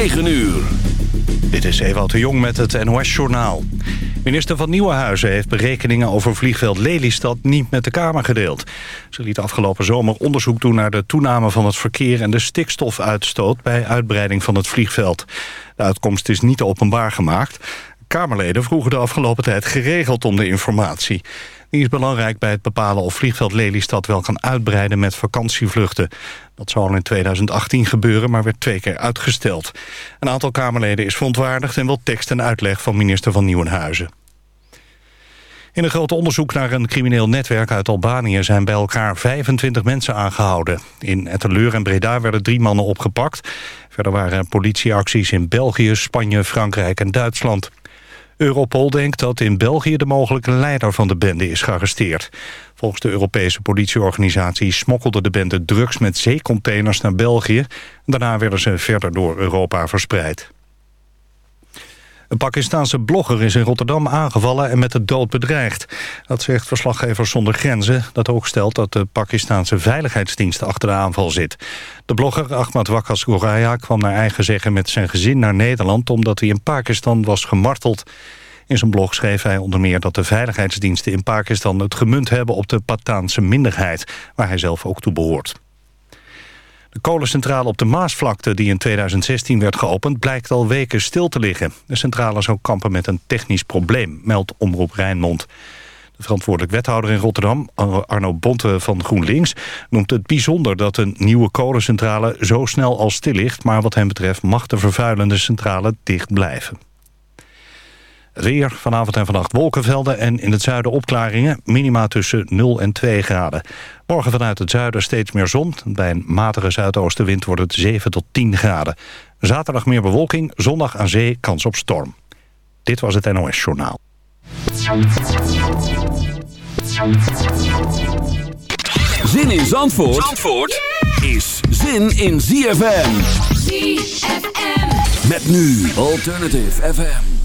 9 uur. Dit is Ewout de Jong met het NOS-journaal. Minister van Nieuwenhuizen heeft berekeningen over vliegveld Lelystad niet met de Kamer gedeeld. Ze liet afgelopen zomer onderzoek doen naar de toename van het verkeer en de stikstofuitstoot bij uitbreiding van het vliegveld. De uitkomst is niet openbaar gemaakt. Kamerleden vroegen de afgelopen tijd geregeld om de informatie. Die is belangrijk bij het bepalen of vliegveld Lelystad wel kan uitbreiden met vakantievluchten. Dat zou al in 2018 gebeuren, maar werd twee keer uitgesteld. Een aantal Kamerleden is verontwaardigd en wil tekst en uitleg van minister van Nieuwenhuizen. In een groot onderzoek naar een crimineel netwerk uit Albanië... zijn bij elkaar 25 mensen aangehouden. In Etteleur en Breda werden drie mannen opgepakt. Verder waren politieacties in België, Spanje, Frankrijk en Duitsland. Europol denkt dat in België de mogelijke leider van de bende is gearresteerd. Volgens de Europese politieorganisatie smokkelde de bende drugs met zeecontainers naar België. Daarna werden ze verder door Europa verspreid. Een Pakistanse blogger is in Rotterdam aangevallen en met de dood bedreigd. Dat zegt verslaggevers zonder grenzen, dat ook stelt dat de Pakistanse veiligheidsdienst achter de aanval zit. De blogger Ahmad Wakas Goraya kwam naar eigen zeggen met zijn gezin naar Nederland... omdat hij in Pakistan was gemarteld. In zijn blog schreef hij onder meer dat de veiligheidsdiensten in Pakistan... het gemunt hebben op de Pataanse minderheid, waar hij zelf ook toe behoort. De kolencentrale op de Maasvlakte, die in 2016 werd geopend... blijkt al weken stil te liggen. De centrale zou kampen met een technisch probleem, meldt Omroep Rijnmond. De verantwoordelijk wethouder in Rotterdam, Arno Bonte van GroenLinks... noemt het bijzonder dat een nieuwe kolencentrale zo snel al stil ligt... maar wat hem betreft mag de vervuilende centrale dicht blijven. Weer, vanavond en vannacht wolkenvelden en in het zuiden opklaringen. Minima tussen 0 en 2 graden. Morgen vanuit het zuiden steeds meer zon. Bij een matige zuidoostenwind wordt het 7 tot 10 graden. Zaterdag meer bewolking, zondag aan zee kans op storm. Dit was het NOS Journaal. Zin in Zandvoort, Zandvoort is zin in ZFM. ZFM. Met nu Alternative FM.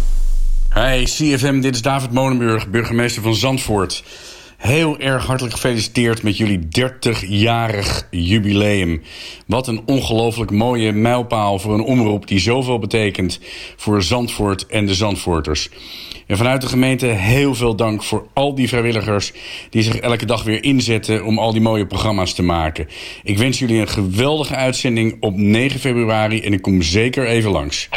Hi, CFM, dit is David Molenburg, burgemeester van Zandvoort. Heel erg hartelijk gefeliciteerd met jullie 30-jarig jubileum. Wat een ongelooflijk mooie mijlpaal voor een omroep die zoveel betekent voor Zandvoort en de Zandvoorters. En vanuit de gemeente heel veel dank voor al die vrijwilligers die zich elke dag weer inzetten om al die mooie programma's te maken. Ik wens jullie een geweldige uitzending op 9 februari en ik kom zeker even langs.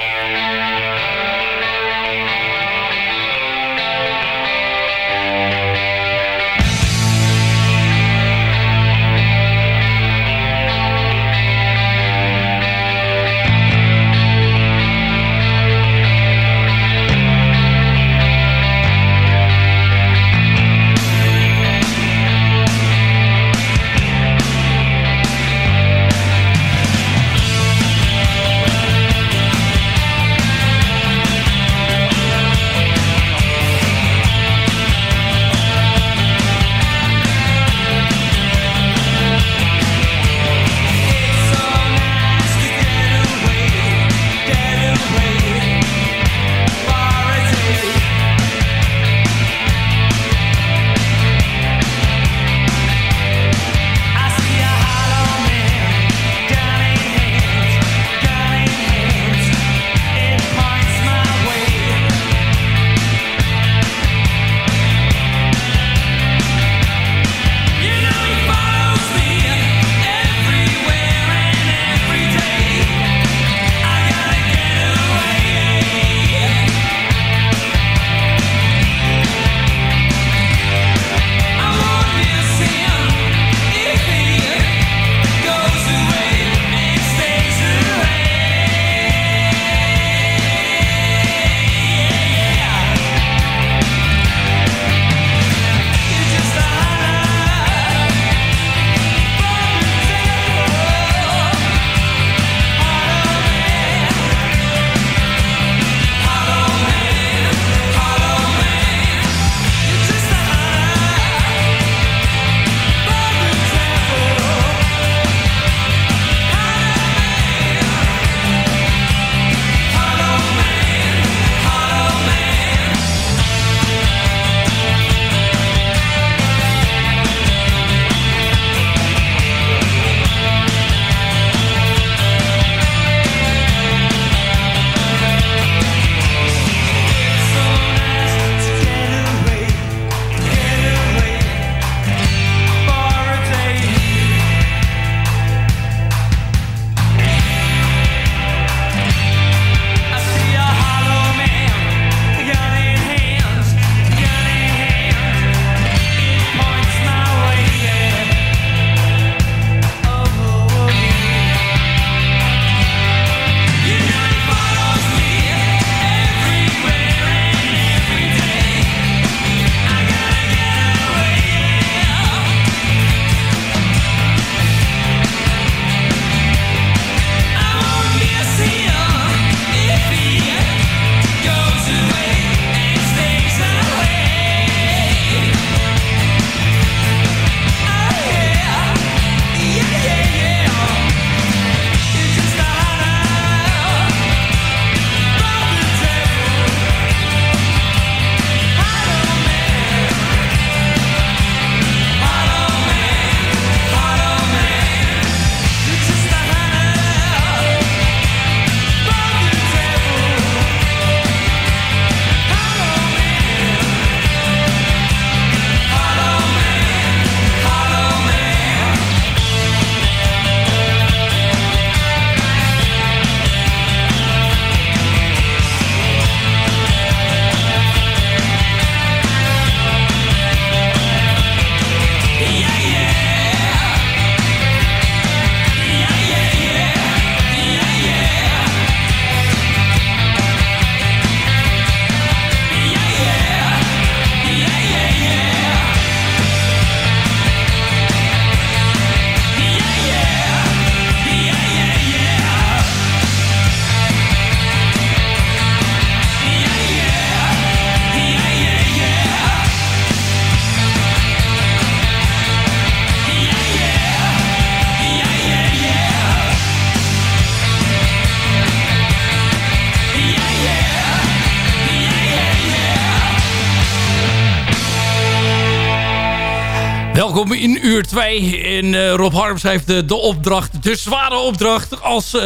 Welkom in uur 2. En Rob Harms heeft de, de, opdracht, de zware opdracht... als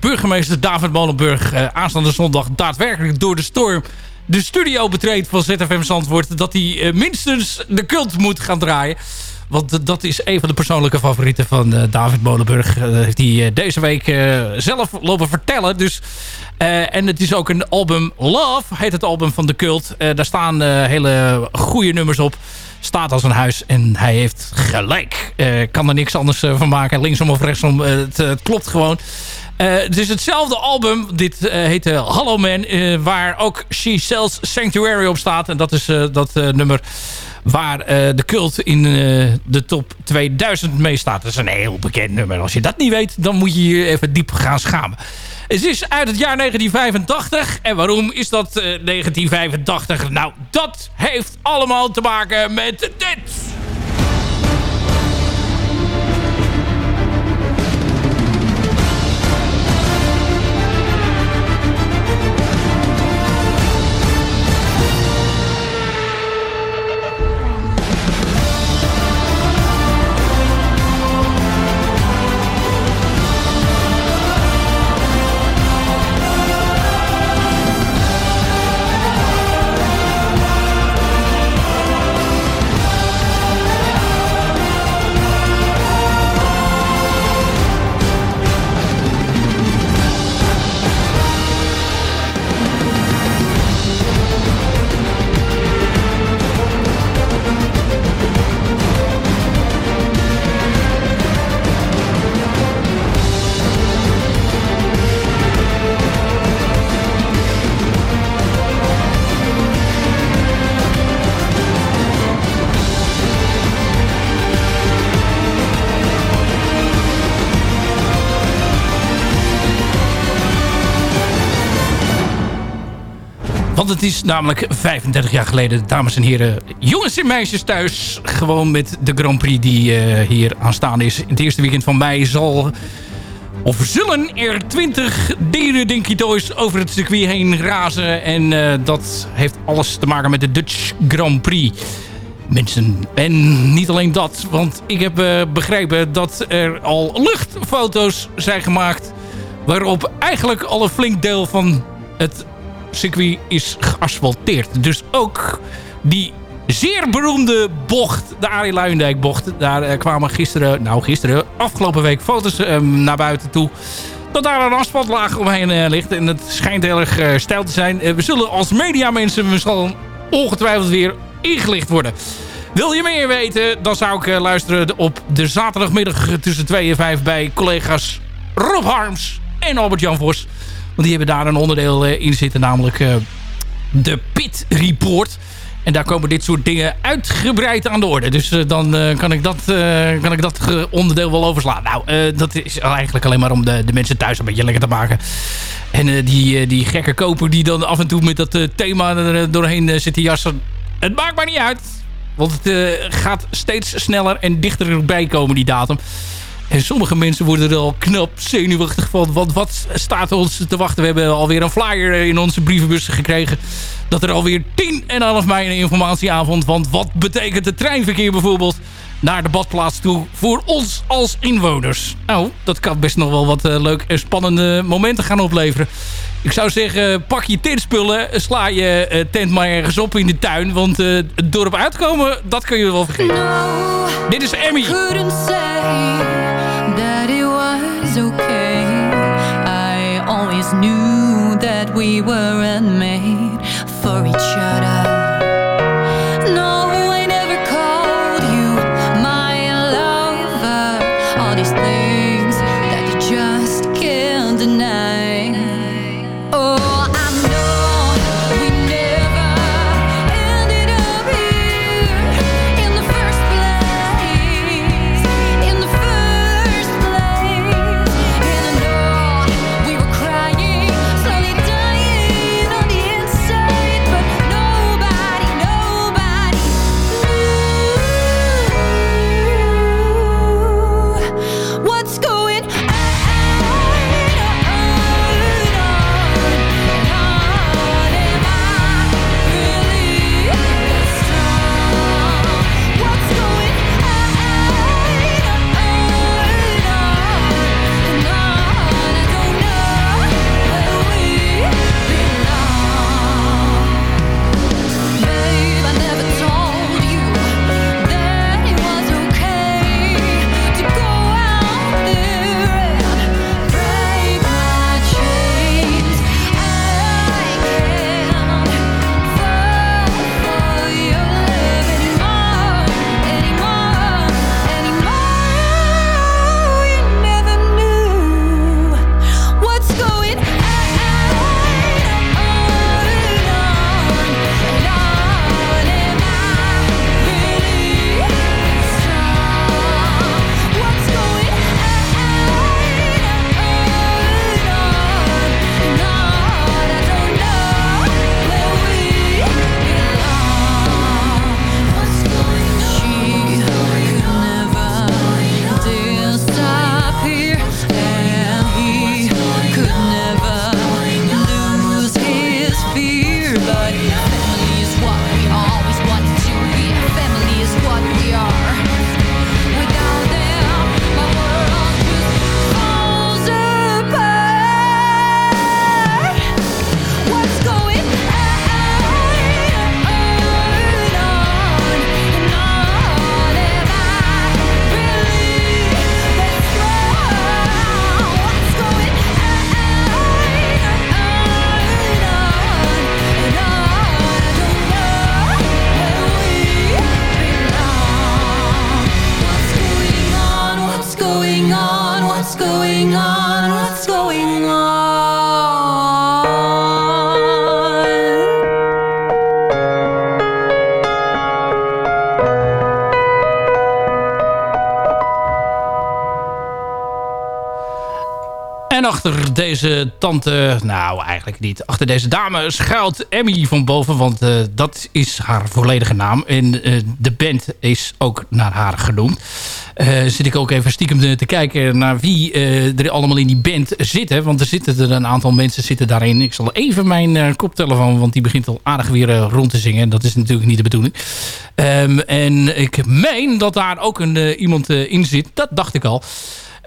burgemeester David Molenburg aanstaande zondag daadwerkelijk door de storm... de studio betreedt van ZFM Zandvoort... dat hij minstens de cult moet gaan draaien. Want dat is een van de persoonlijke favorieten van uh, David Molenburg. Heeft hij deze week zelf lopen vertellen. Dus, en het is ook een album Love, heet het album van de cult. daar staan hele goede nummers op staat als een huis. En hij heeft gelijk. Uh, kan er niks anders uh, van maken. Linksom of rechtsom. Het, het, klopt gewoon. het is hetzelfde album. Dit heet Hello Man. waar ook She Sells Sanctuary op staat. En dat is dat nummer waar de cult in de top 2000 mee staat. Dat is een heel bekend nummer. Als je dat niet weet, dan moet je je even diep gaan schamen. Het is uit het jaar 1985. En waarom is dat 1985? Eh, nou, dat heeft allemaal te maken met dit. Want het is namelijk 35 jaar geleden, dames en heren, jongens en meisjes thuis. Gewoon met de Grand Prix die uh, hier aanstaan is. In het eerste weekend van mei zal... Of zullen er 20 dieren Dinky Toys over het circuit heen razen. En uh, dat heeft alles te maken met de Dutch Grand Prix. Mensen. En niet alleen dat, want ik heb uh, begrepen dat er al luchtfoto's zijn gemaakt... waarop eigenlijk al een flink deel van het circuit is geasfalteerd. Dus ook die zeer beroemde bocht, de Arie Luijendijk bocht. Daar uh, kwamen gisteren, nou gisteren, afgelopen week foto's uh, naar buiten toe. Dat daar een asfaltlaag omheen uh, ligt. En het schijnt heel erg uh, stijl te zijn. we zullen als mediamensen zullen ongetwijfeld weer ingelicht worden. Wil je meer weten, dan zou ik luisteren op de zaterdagmiddag tussen 2 en 5 bij collega's Rob Harms en Albert-Jan Vos. Want die hebben daar een onderdeel eh, in zitten, namelijk eh, de Pit Report. En daar komen dit soort dingen uitgebreid aan de orde. Dus uh, dan kan, ik dat, kan ik dat onderdeel wel overslaan. Nou, dat is eigenlijk alleen maar om de, de mensen thuis een beetje lekker te maken. En die, die gekke koper die dan af en toe met dat thema er doorheen zit te jassen. Het maakt maar niet uit. Want het gaat steeds sneller en dichterbij komen, die datum. En sommige mensen worden er al knap zenuwachtig van. Want wat staat ons te wachten? We hebben alweer een flyer in onze brievenbus gekregen. Dat er alweer 10 en 11 mei een informatieavond. Want wat betekent het treinverkeer bijvoorbeeld naar de badplaats toe voor ons als inwoners? Nou, dat kan best nog wel wat uh, leuk en spannende momenten gaan opleveren. Ik zou zeggen, pak je tentspullen, sla je uh, tent maar ergens op in de tuin. Want uh, het dorp uitkomen, dat kun je wel vergeten. Dit is Emmy. Okay. I always knew that we weren't made for each other. Deze tante... Nou, eigenlijk niet. Achter deze dame schuilt Emmy van boven. Want uh, dat is haar volledige naam. En uh, de band is ook naar haar genoemd. Uh, zit ik ook even stiekem te kijken naar wie er allemaal in die band zitten. Want er zitten er een aantal mensen zitten daarin. Ik zal even mijn koptelefoon... want die begint al aardig weer rond te zingen. Dat is natuurlijk niet de bedoeling. Um, en ik meen dat daar ook een, iemand in zit. Dat dacht ik al.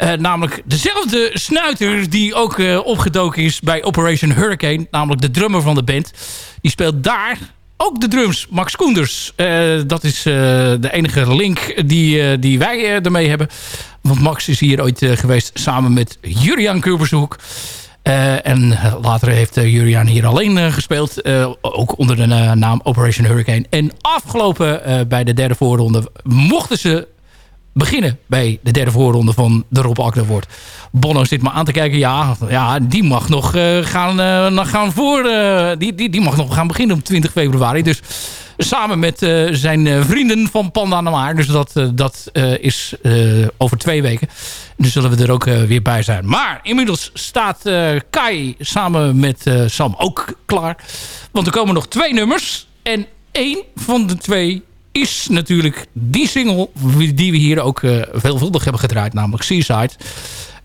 Uh, namelijk dezelfde snuiter die ook uh, opgedoken is bij Operation Hurricane. Namelijk de drummer van de band. Die speelt daar ook de drums. Max Koenders. Uh, dat is de enige link die, die wij ermee hebben. Want Max is hier ooit geweest samen met Juriaan Kurbershoek. en later heeft Juriaan hier alleen gespeeld. ook onder de naam Operation Hurricane. En afgelopen bij de derde voorronde mochten ze beginnen bij de derde voorronde van de Rob Akda wordt. Bono zit me aan te kijken. Ja, ja die mag nog uh, gaan, uh, gaan voor. Uh, die, die, die mag nog gaan beginnen op 20 februari. Dus samen met zijn vrienden van Panda Maar. Dus dat, dat is over twee weken. Dus zullen we er ook weer bij zijn. Maar inmiddels staat Kai samen met Sam ook klaar. Want er komen nog twee nummers. En één van de twee is natuurlijk die single die we hier ook uh, veelvuldig hebben gedraaid, namelijk Seaside.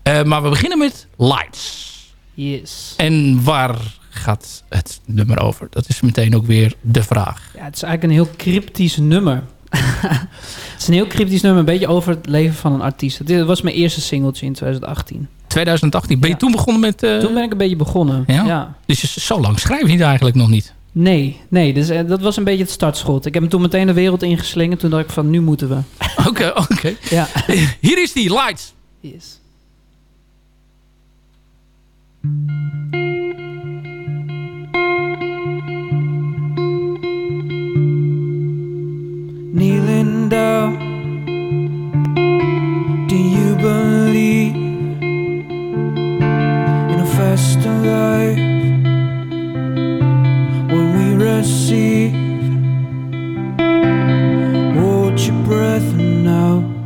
Uh, maar we beginnen met Lights. Yes. En waar gaat het nummer over? Dat is meteen ook weer de vraag. Ja, het is eigenlijk een heel cryptisch nummer. het is een heel cryptisch nummer, een beetje over het leven van een artiest. Dit was mijn eerste singeltje in 2018. 2018. Ben je toen begonnen met... Uh... Toen ben ik een beetje begonnen, ja. ja. Dus zo lang schrijf je eigenlijk nog niet? Nee, nee dus, uh, dat was een beetje het startschot. Ik heb hem toen meteen de wereld ingeslingerd. Toen dacht ik van, nu moeten we. Oké, oké. Ja. Hier is die, Lights. Yes. Kneeling down Do you believe In a faster life receive. Hold your breath now. Hold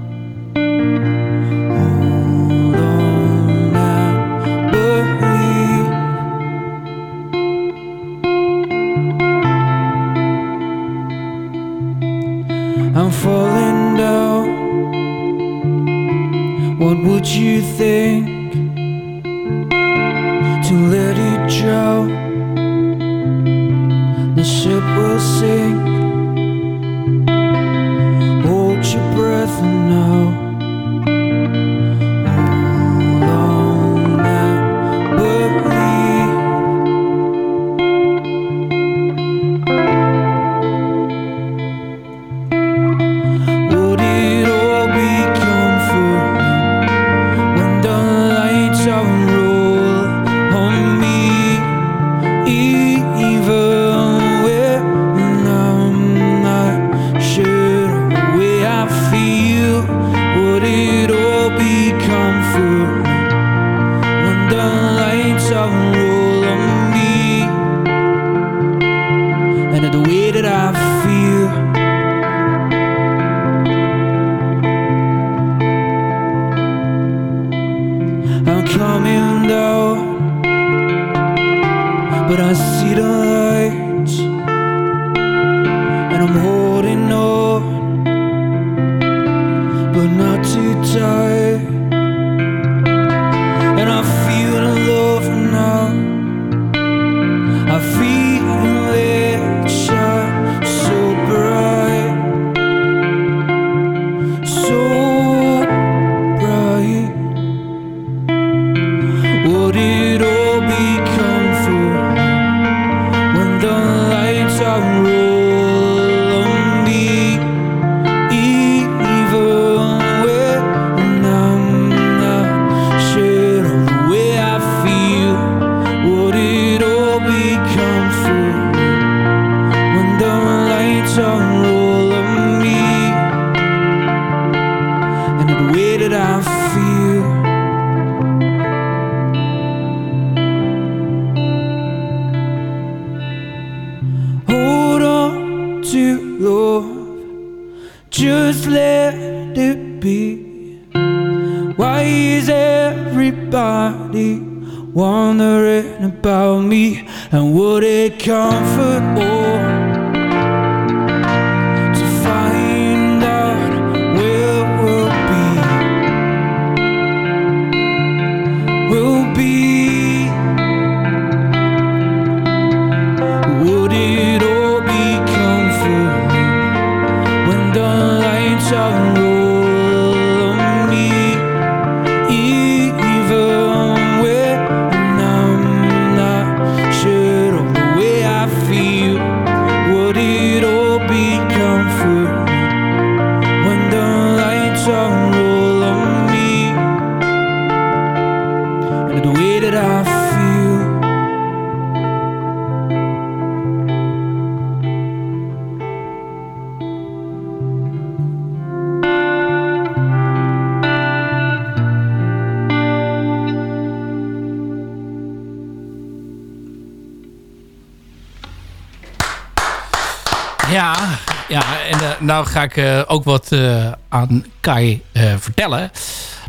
uh, aan Kai vertellen.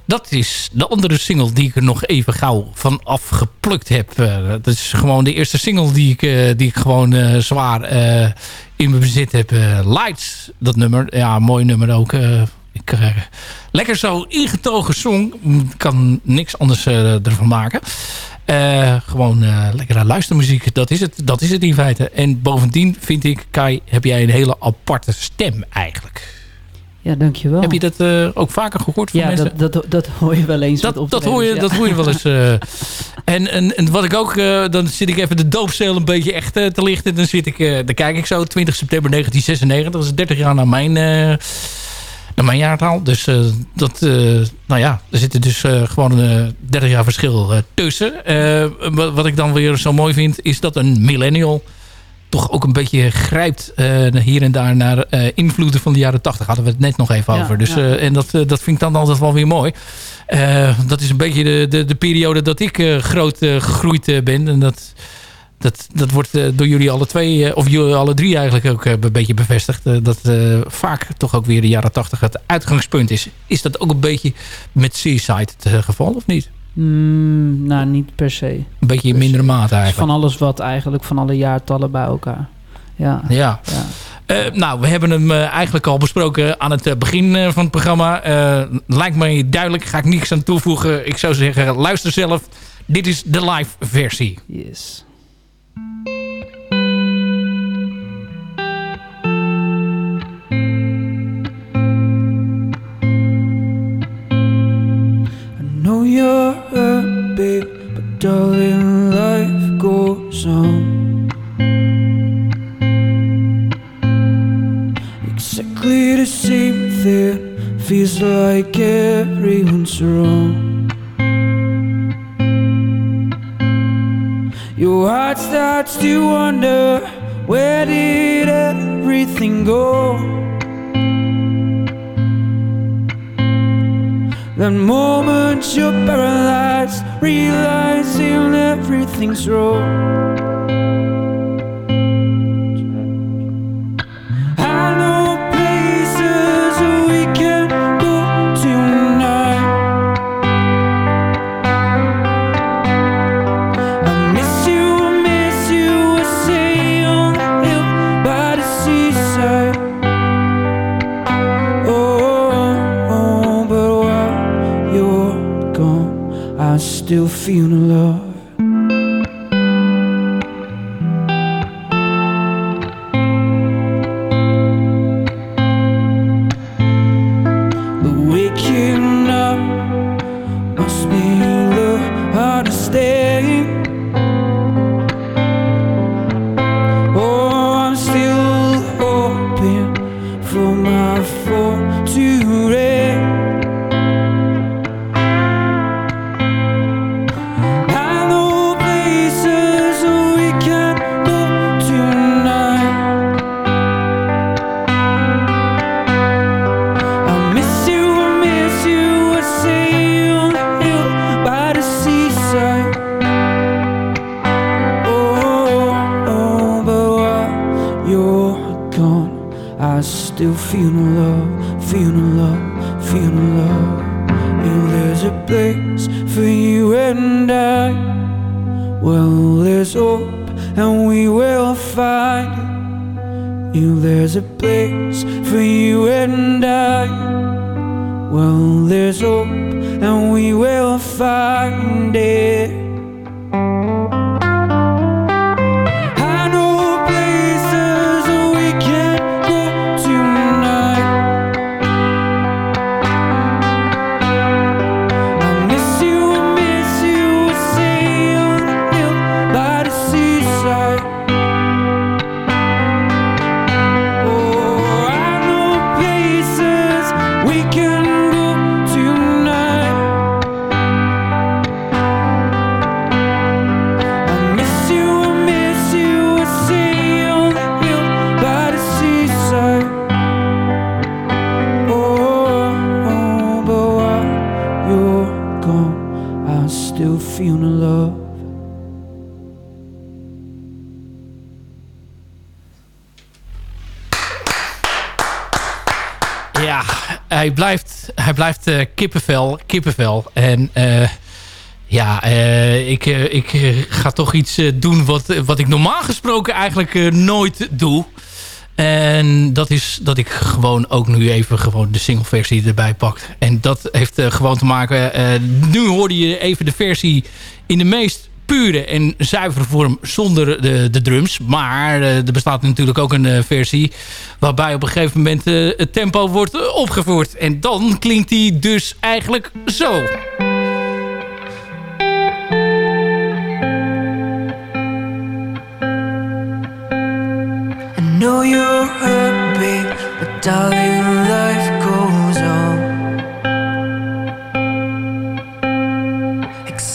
Dat is de andere single die ik er nog even gauw van afgeplukt heb. dat is gewoon de eerste single die ik, die ik gewoon zwaar in mijn bezit heb. Lights, dat nummer. Ja, mooi nummer ook. ik, lekker zo ingetogen song. kan niks anders ervan maken. Gewoon uh, lekkere luistermuziek, dat is, het, dat is het in feite. En bovendien vind ik, Kai, heb jij een hele aparte stem eigenlijk. Ja, dankjewel. Heb je dat uh, ook vaker gehoord van ja, mensen? Dat, dat, dat hoor je wel eens. Dat, dat, hoor, je, ja. dat hoor je wel eens. en, en, en wat ik ook, dan zit ik even de doopcel een beetje echt te lichten. Dan, zit ik, dan kijk ik zo, 20 september 1996, dat is 30 jaar na mijn naar mijn jaartaal. Dus dat, nou ja, er zitten dus gewoon een 30 jaar verschil tussen. wat ik dan weer zo mooi vind, is dat een millennial toch ook een beetje grijpt hier en daar naar invloeden van de jaren 80. Hadden we het net nog even Ja, over. Dus, ja. en dat, dat vind ik dan altijd wel weer mooi. dat is een beetje de, de, de periode dat ik groot gegroeid ben. En dat, dat, dat wordt door jullie alle twee, of jullie alle drie eigenlijk ook een beetje bevestigd. dat vaak toch ook weer de jaren tachtig het uitgangspunt is. Is dat ook een beetje met Seaside het geval of niet? Mm, nou, niet per se. Een beetje in mindere mate eigenlijk. Van alles wat eigenlijk, van alle jaartallen bij elkaar. Ja. Ja. ja. nou, we hebben hem eigenlijk al besproken aan het begin van het programma. lijkt mij duidelijk, ga ik niks aan toevoegen. Ik zou zeggen, luister zelf. Dit is de live versie. Yes. You're hurt, babe, but darling, life goes on. Exactly the same thing, feels like everyone's wrong. Your heart starts to wonder where did everything go? That moment you're paralyzed, realizing everything's wrong. confio feel the love, feel the love. If there's a place for you and I, Well, there's hope, and we will find it. If there's a place for you and I, well, there's hope, and we will find it. Hij blijft, hij blijft uh, kippenvel, kippenvel. En uh, ja, uh, ik, ik ga toch iets doen wat, wat ik normaal gesproken eigenlijk nooit doe. En dat is dat ik gewoon ook nu even gewoon de single versie erbij pak. En dat heeft gewoon te maken... nu hoorde je even de versie in de meest pure en zuivere vorm zonder de, de drums. Maar uh, er bestaat natuurlijk ook een uh, versie waarbij op een gegeven moment uh, het tempo wordt opgevoerd. En dan klinkt die dus eigenlijk zo. I know you're hurt, babe, but darling,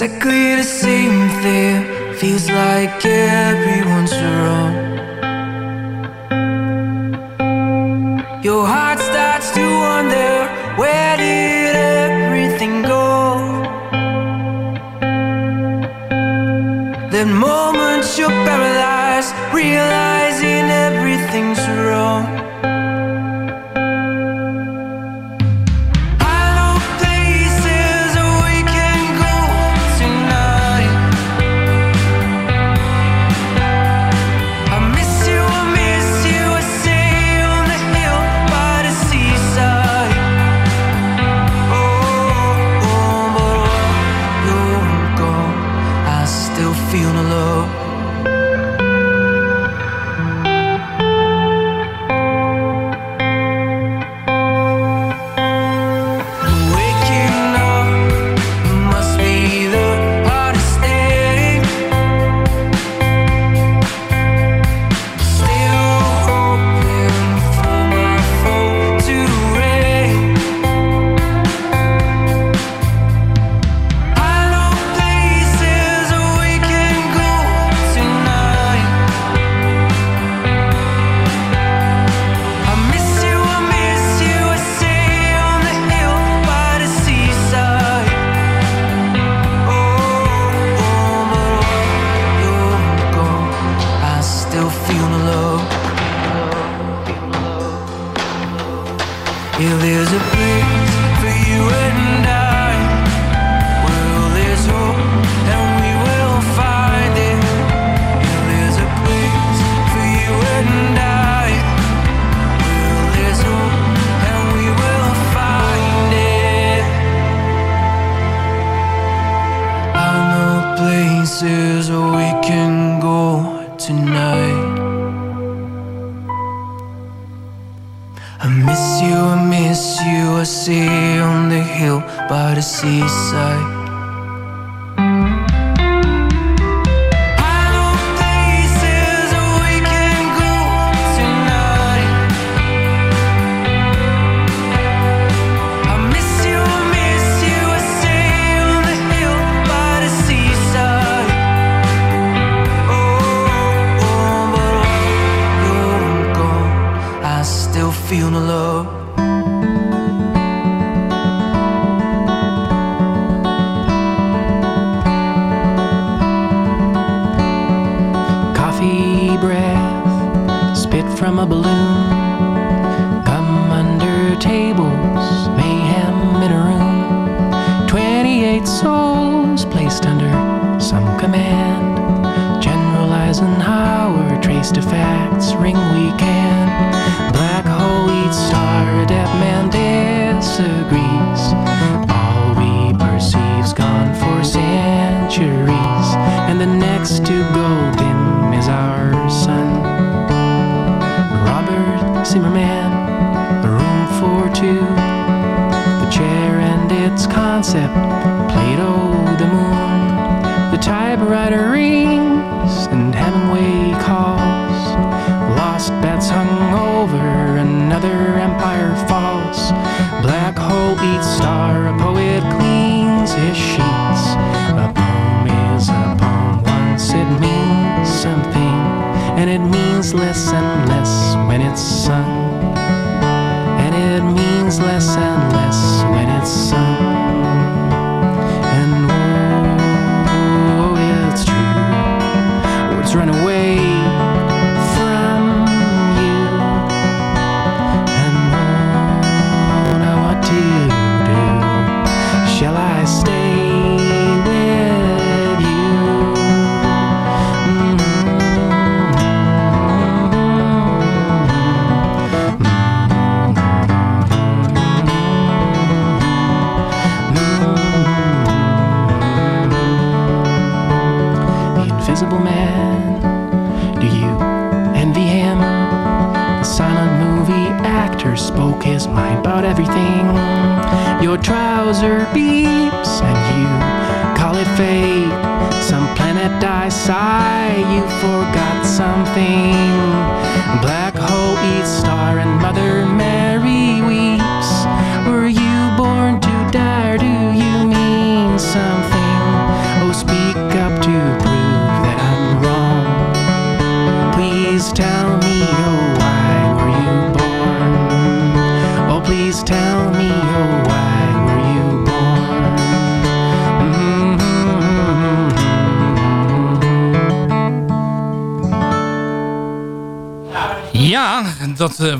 Exactly the same thing. Feels like everyone's wrong there's a place for you and I. see on the hill by the seaside.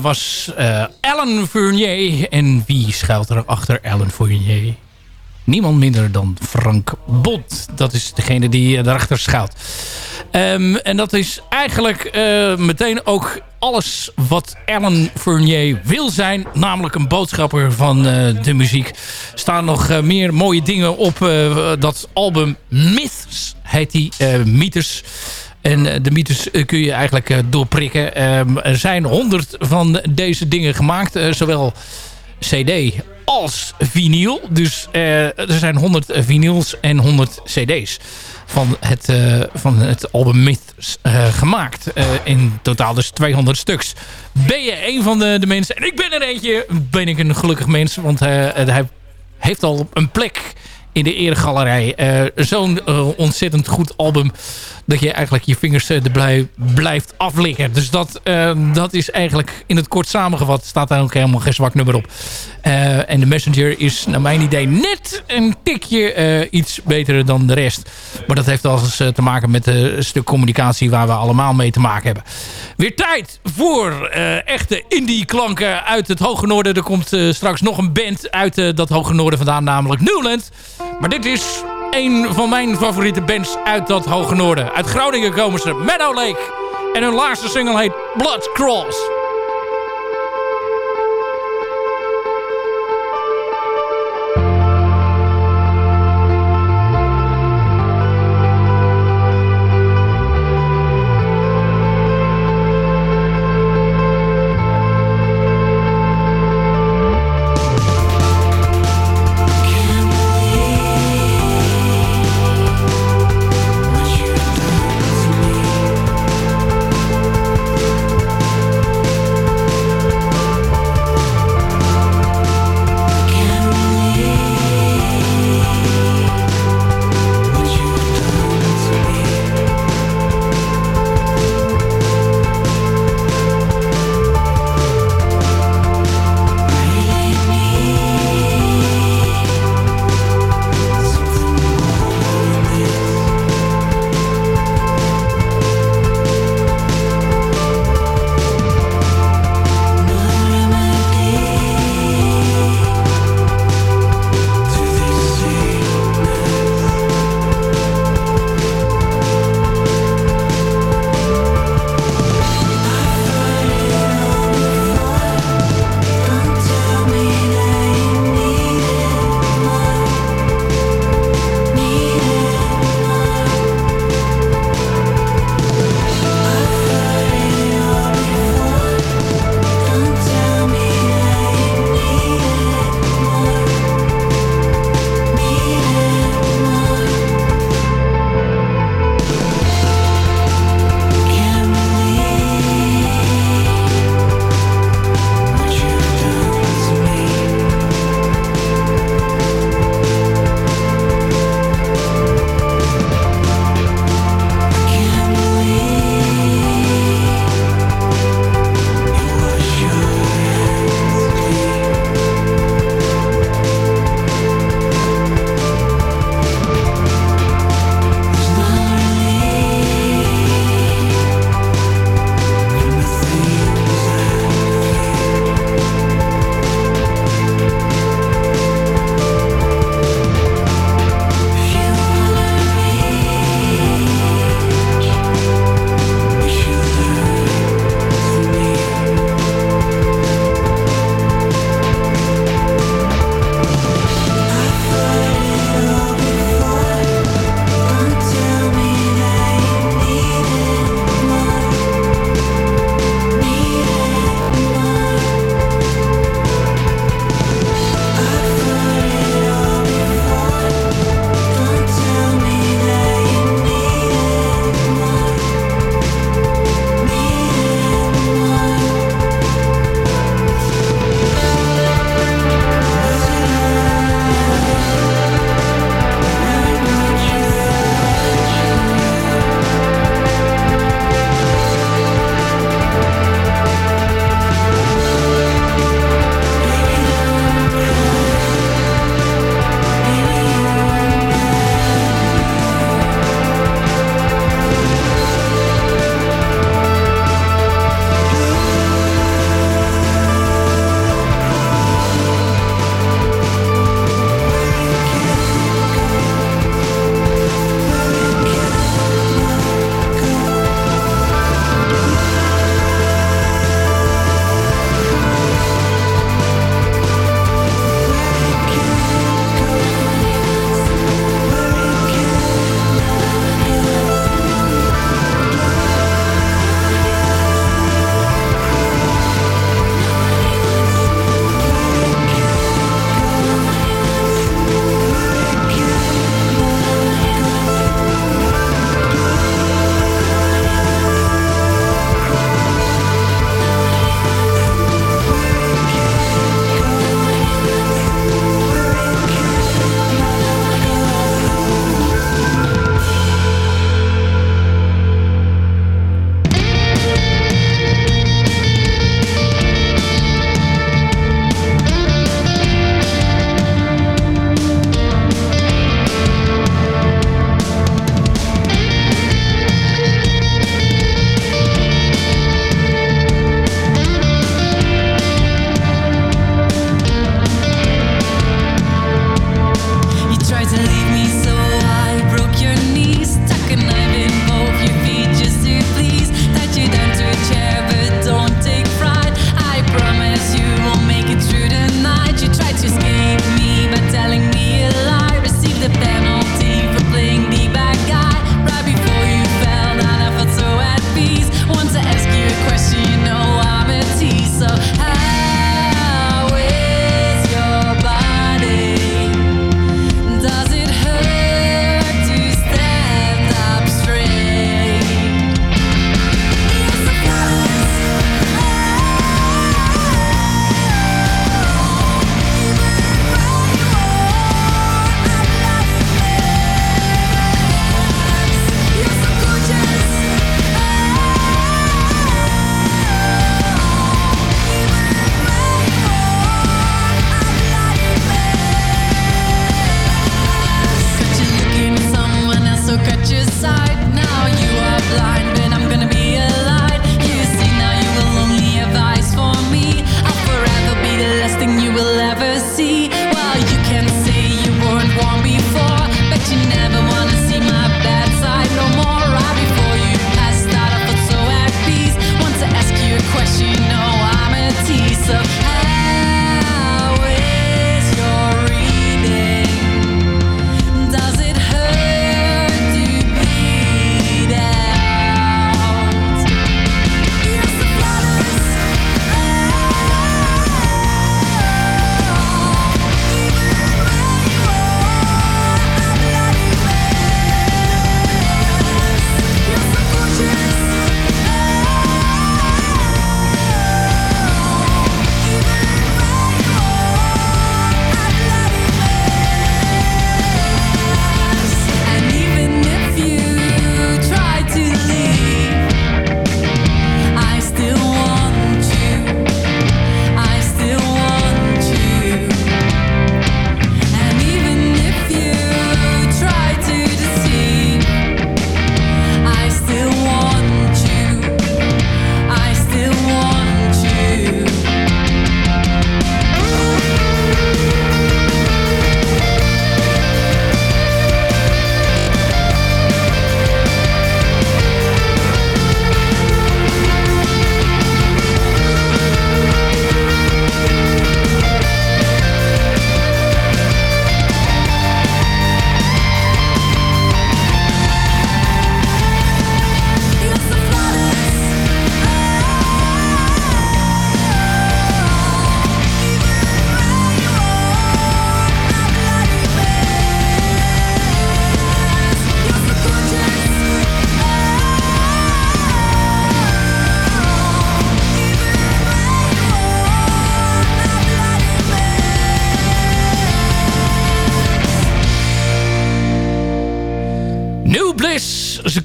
Was eh Alan Fournier. En wie schuilt er achter Alan Fournier? Niemand minder dan Frank Bot. Dat is degene die eh, daarachter schuilt. Ehm, en dat is eigenlijk eh, meteen ook alles wat Alan Fournier wil zijn. Namelijk een boodschapper van de muziek. Staan nog meer mooie dingen op dat album Myths. Heet die Mythes. En eh, de mythes eh, kun je eigenlijk eh, doorprikken. Ehm, er zijn honderd van deze dingen gemaakt. zowel cd als vinyl. Dus er zijn 100 vinyls en 100 cd's van het, van het album Myths gemaakt. In totaal dus 200 stuks. Ben je een van de, mensen, en ik ben er eentje, ben ik een gelukkig mens. Want hij heeft al een plek in de eregalerij. Eh, Zo'n ontzettend goed album dat je eigenlijk je vingers eh, erbij blijft aflikken. Dus dat, eh, dat is eigenlijk in het kort samengevat. staat daar ook helemaal geen zwak nummer op. Eh, en de Messenger is naar mijn idee net een tikje eh, iets beter dan de rest. Maar dat heeft alles te maken met een stuk communicatie waar we allemaal mee te maken hebben. Weer tijd voor echte indie klanken uit het Hoge Noorden. Er komt straks nog een band uit dat Hoge Noorden vandaan, namelijk Newland. Maar dit is een van mijn favoriete bands uit dat Hoge Noorden. Uit Groningen komen ze, Meadow Lake. En hun laatste single heet Blood Cross.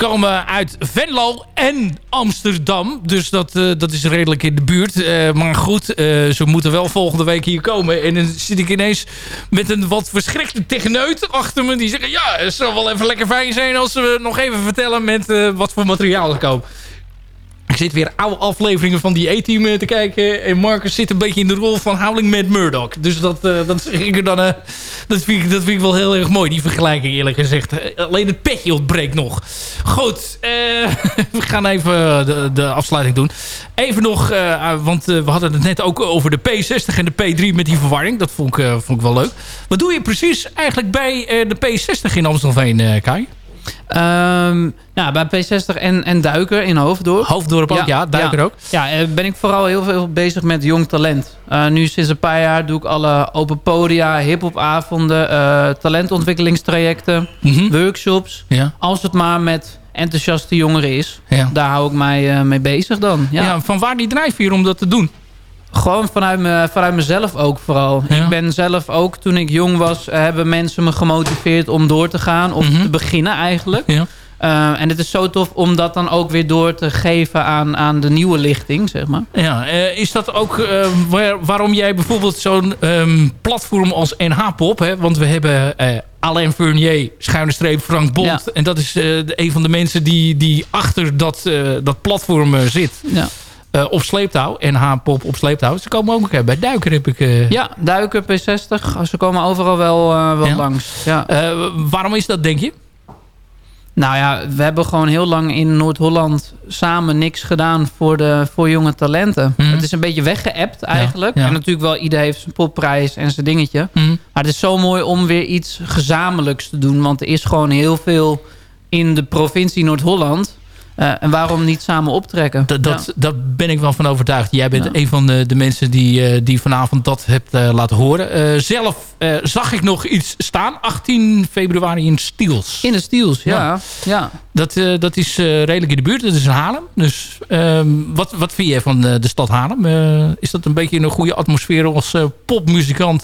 Komen uit Venlo en Amsterdam. Dus dat, dat is redelijk in de buurt. maar goed, ze moeten wel volgende week hier komen. En dan zit ik ineens met een wat verschrikte techneut achter me. Die zeggen, ja, het zou wel even lekker fijn zijn... als we nog even vertellen met wat voor materiaal ze komen. Ik zit weer oude afleveringen van die A-team eh, te kijken. En Marcus zit een beetje in de rol van Howling met Murdoch. Dus dat, uh, dat, ik dan, uh, dat, vind ik, dat vind ik wel heel erg mooi, die vergelijking eerlijk gezegd. alleen het petje ontbreekt nog. Goed, we gaan even de, de, afsluiting doen. Even nog, want we hadden het net ook over de P60 en de P3 met die verwarring. Dat vond ik, vond ik wel leuk. Wat doe je precies eigenlijk bij de P60 in Amstelveen, Kai? Um, ja, bij P60 en, en Duiker in Hoofddorp. Hoofddorp ook, ja. Duiker ook. Ja, eh, ben ik vooral heel veel bezig met jong talent. Uh, nu sinds een paar jaar doe ik alle open podia, hiphopavonden, uh, talentontwikkelingstrajecten, mhm. workshops. Ja. Als het maar met enthousiaste jongeren is. Ja. Daar hou ik mij mee bezig dan. Ja. ja, van waar die drijfveer om dat te doen? Gewoon vanuit, me, vanuit mezelf ook vooral. Ik ben zelf ook, toen ik jong was... hebben mensen me gemotiveerd om door te gaan. Of mhm. te beginnen eigenlijk. Ja. Uh, en het is zo tof om dat dan ook weer door te geven aan, aan de nieuwe lichting, zeg maar. Ja, uh, is dat ook uh, waar, waarom jij bijvoorbeeld zo'n um, platform als NH-pop... Hè? want we hebben Alain Fournier, schuine streep Frank Bond... Ja. en dat is een van de mensen die, die achter dat, dat platform zit... Ja. Uh, op sleeptouw. En pop op sleeptouw. Ze komen ook bij Duiker heb ik... Uh... Ja, Duiker P60. Ze komen overal wel, wel ja. langs. Ja. waarom is dat, denk je? Nou ja, we hebben gewoon heel lang in Noord-Holland samen niks gedaan voor, de, voor jonge talenten. Mhm. Het is een beetje weggeëpt eigenlijk. En natuurlijk wel, ieder heeft zijn popprijs en zijn dingetje. Mhm. Maar het is zo mooi om weer iets gezamenlijks te doen. Want er is gewoon heel veel in de provincie Noord-Holland uh, en waarom niet samen optrekken? Dat, dat, dat, ben ik wel van overtuigd. Jij bent een van de, de mensen die, uh, die vanavond dat hebt uh, laten horen. zelf zag ik nog iets staan. 18 februari in Stiels. In de Stiels, ja. ja. Dat, dat is redelijk in de buurt. Dat is in Haarlem. Dus ehm, wat, wat vind je van de, de stad Haarlem? is dat een beetje een goede atmosfeer als popmuzikant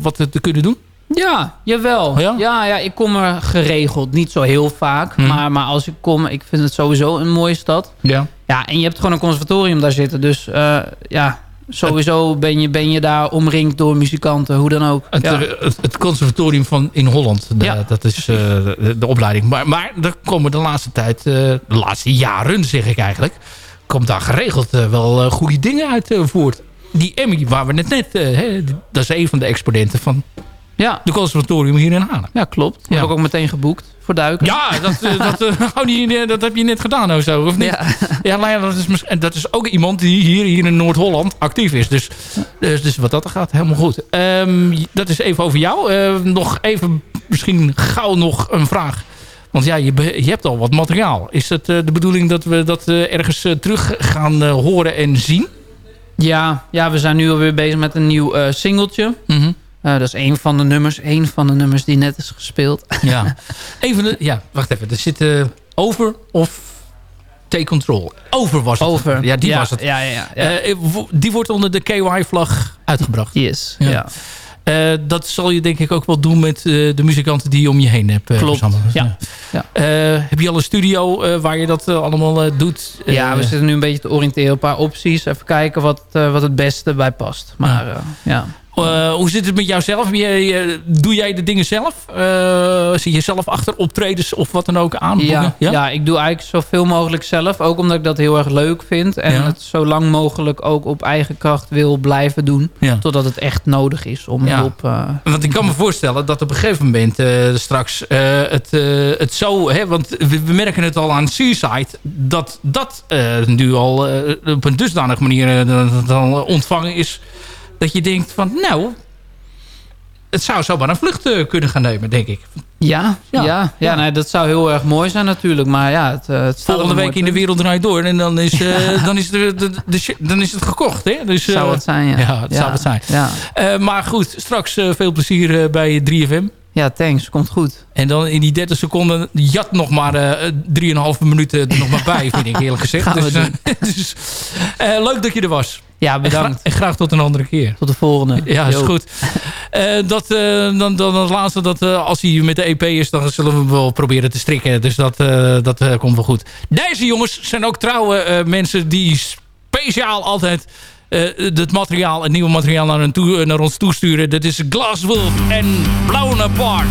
wat te kunnen doen? Ja, jawel. Ja? ja? Ja, ik kom er geregeld. Niet zo heel vaak. Mhm. Maar, maar als ik kom, ik vind het sowieso een mooie stad. Ja. Ja, en je hebt gewoon een conservatorium daar zitten. Dus uh, ja, sowieso ben je, ben je daar omringd door muzikanten, hoe dan ook. Het, ja. het, het conservatorium van in Holland, de, ja. dat is uh, de, de, opleiding. Maar, maar er komen de laatste tijd, uh, de laatste jaren zeg ik eigenlijk... komt daar geregeld wel goede dingen uit voort. Die Emmy, waar we net net... dat is een van de exponenten van ja. De conservatorium hier in Haarlem. Ja, klopt. Heb ja. ik ook meteen geboekt voor duiken. Ja, dat, eh, dat, uh, die, dat heb je net gedaan of zo, of niet? Ja, ja nou dat, is, dat is ook iemand die hier, hier in Noord-Holland actief is. Dus, dus, dus, wat dat gaat, helemaal goed. Um, dat is even over jou. Uh, nog even, misschien gauw nog een vraag. Want ja, je, je hebt al wat materiaal. Is het de bedoeling dat we dat ergens terug gaan horen en zien? Ja, ja, we zijn nu alweer bezig met een nieuw singeltje. Mm uh, dat is een van de nummers. Een van de nummers die net is gespeeld. Ja, even de, ja wacht even. Er zit uh, over of take control. Over was het. Over. Ja, die was het. Ja, ja, ja. Uh, die wordt onder de KY-vlag uitgebracht. Yes, ja. Uh, dat zal je denk ik ook wel doen met uh, de muzikanten die je om je heen hebt. Uh, Klopt, ja. ja. heb je al een studio waar je dat allemaal doet? ja, we zitten nu een beetje te oriënteren op een paar opties. Even kijken wat, wat het beste bij past. Maar ja. Uh, hoe zit het met jouzelf? Je, doe jij de dingen zelf? Uh, zie je zelf achter optredens of wat dan ook aan? Ja, ja? ja? ik doe eigenlijk zoveel mogelijk zelf. Ook omdat ik dat heel erg leuk vind. En ja. het zo lang mogelijk ook op eigen kracht wil blijven doen. Totdat het echt nodig is om hulp... Uh, want ik kan me voorstellen dat op een gegeven moment straks het, het zo... Hè, want we, merken het al aan Seaside. Dat dat nu al op een dusdanige manier dan ontvangen is dat je denkt van, nou, het zou zomaar een vlucht uh, kunnen gaan nemen, denk ik. Ja, ja, ja, ja. Nee, dat zou heel erg mooi zijn natuurlijk. Maar ja, het, uh, het Volgende week in de wereld draait door. En dan is, uh, dan is, de, de, de, dan is het gekocht. Hè? Dus, zou het zijn, ja. Ja, het zou het zijn. Ja. maar goed, straks veel plezier bij 3FM. Ja, thanks. Komt goed. En dan in die 30 seconden jat nog maar uh, 3,5 minuten er nog maar bij, vind ik eerlijk gezegd. Dus, dus leuk dat je er was. Ja, bedankt. En, graag tot een andere keer. Tot de volgende. Ja, is goed. Uh, dat, uh, dan, dan het laatste, dat, uh, als hij met de EP is... dan zullen we hem wel proberen te strikken. Dus dat, dat komt wel goed. Deze jongens zijn ook trouwe mensen... die speciaal altijd het materiaal, het nieuwe materiaal naar, toe, naar ons toesturen. Dat is Glasswolf en Blown Apart.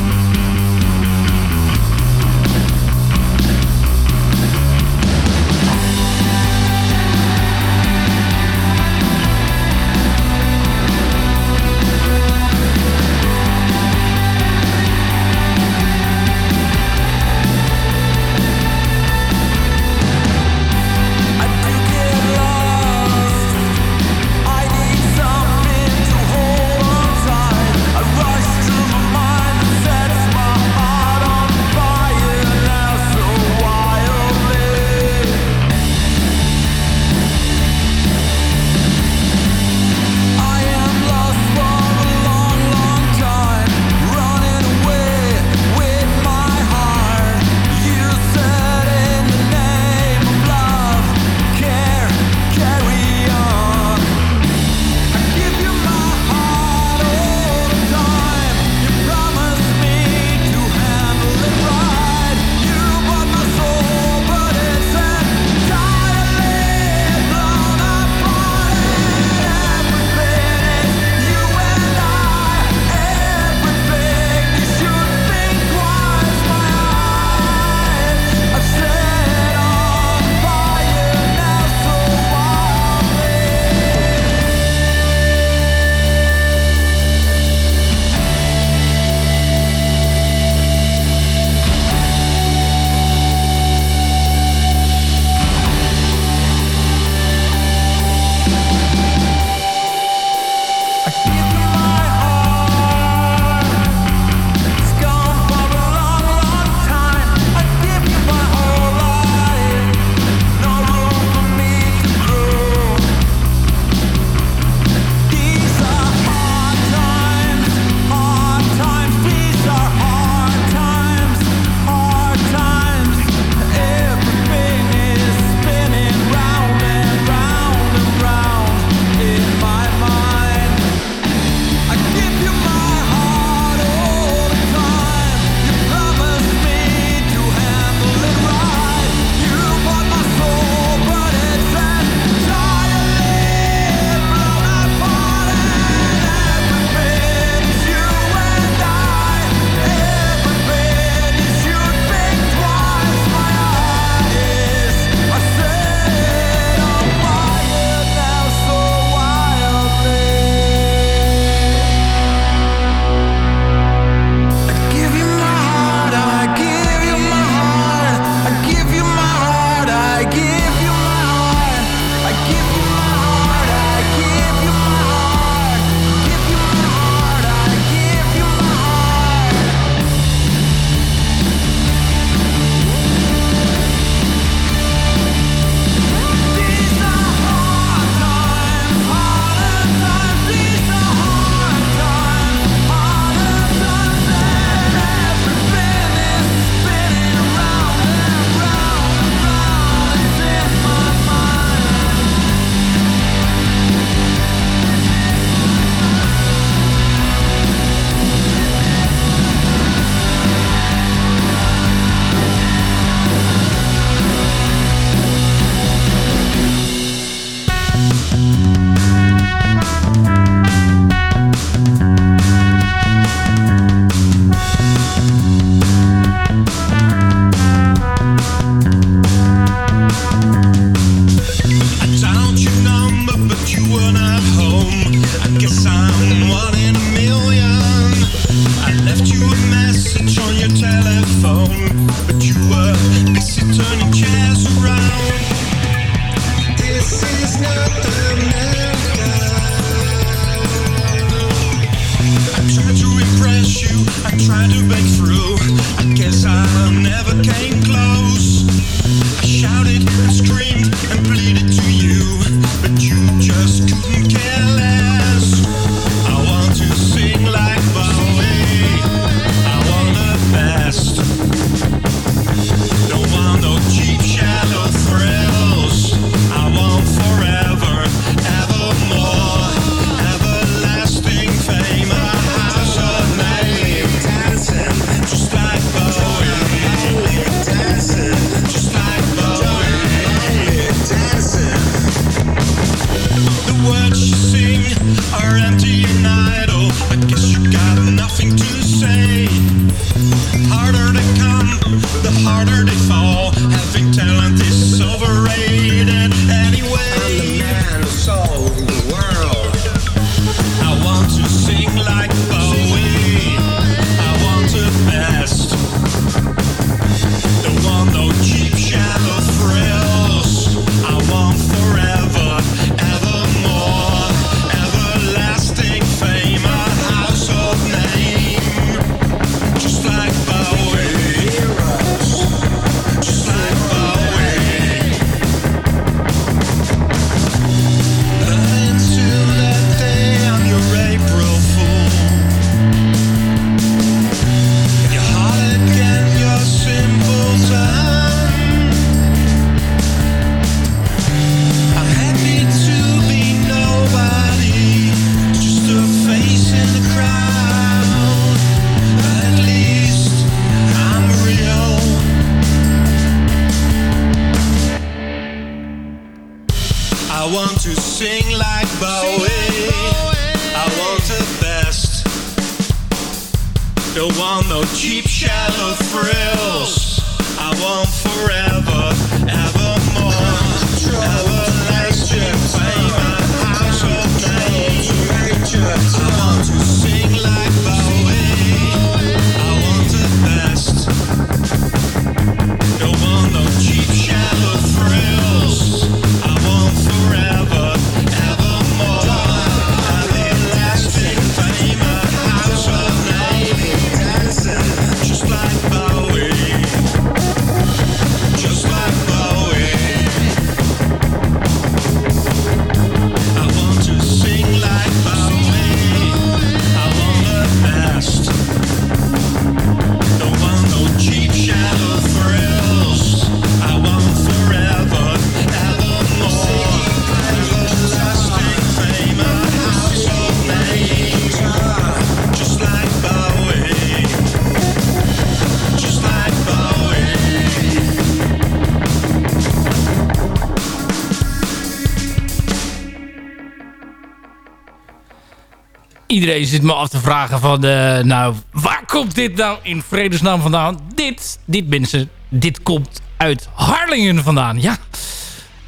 Iedereen zit me af te vragen van... eh, nou, waar komt dit nou in vredesnaam vandaan? Dit, dit mensen, dit komt uit Harlingen vandaan. Ja,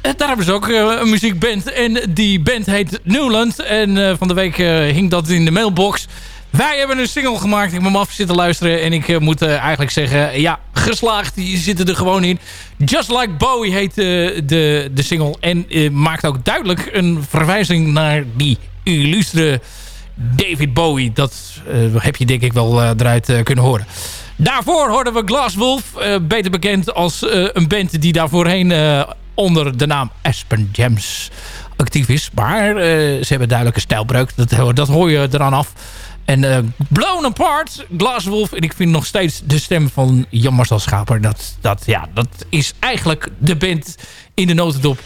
Eh, daar hebben ze ook eh, een muziekband. En die band heet Newland. En van de week hing dat in de mailbox. Wij hebben een single gemaakt. Ik heb hem af zitten luisteren. En ik moet eigenlijk zeggen... Ja, geslaagd. Die zitten er gewoon in. Just Like Bowie heet de, de single. En maakt ook duidelijk een verwijzing naar die illustre David Bowie. Dat eh, heb je denk ik wel eh, eruit eh, kunnen horen. Daarvoor hoorden we Glasswolf. beter bekend als een band die daar voorheen eh, onder de naam Aspen Gems actief is. Maar ze hebben duidelijk een stijlbreuk. Dat, dat hoor je eraan af. En Blown Apart, Glasswolf. En ik vind nog steeds de stem van Jan Schaper. Dat, dat, ja, dat is eigenlijk de band in de notendop.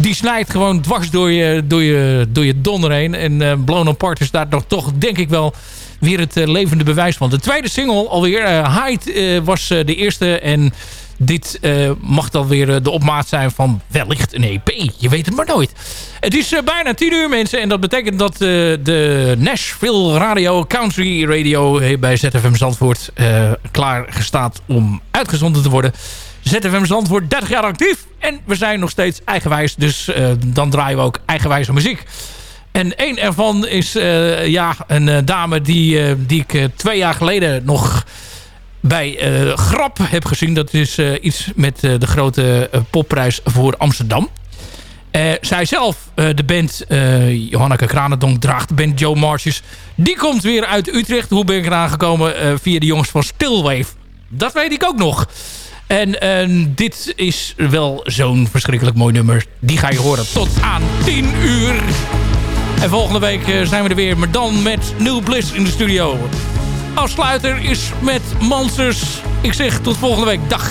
Die snijdt gewoon dwars door je, door je, door je donder heen. En eh, Blown Apart is daar nog toch, denk ik wel, weer het eh, levende bewijs van. De tweede single alweer. eh, was de eerste. En dit mag dan weer de opmaat zijn van wellicht een EP. Je weet het maar nooit. Het is bijna 10 uur mensen. En dat betekent dat de Nashville Radio, Country Radio bij ZFM Zandvoort klaar staat om uitgezonden te worden. ZFM Zandvoort 30 jaar actief. En we zijn nog steeds eigenwijs. Dus eh, dan draaien we ook eigenwijze muziek. En één ervan is eh, ja, een eh, dame die, die ik twee jaar geleden nog bij Grap heb gezien. Dat is iets met de grote popprijs voor Amsterdam. Eh, zij zelf, de band eh Johanneke Kranendonk, draagt de band Joe Marches. Die komt weer uit Utrecht. Hoe ben ik eraan gekomen? Via de jongens van Stillwave. Dat weet ik ook nog. En eh, dit is wel zo'n verschrikkelijk mooi nummer. Die ga je horen tot aan 10 uur. En volgende week eh, zijn we er weer. Maar dan met New Bliss in de studio. Afsluiter is met Monsters. Ik zeg tot volgende week. Dag.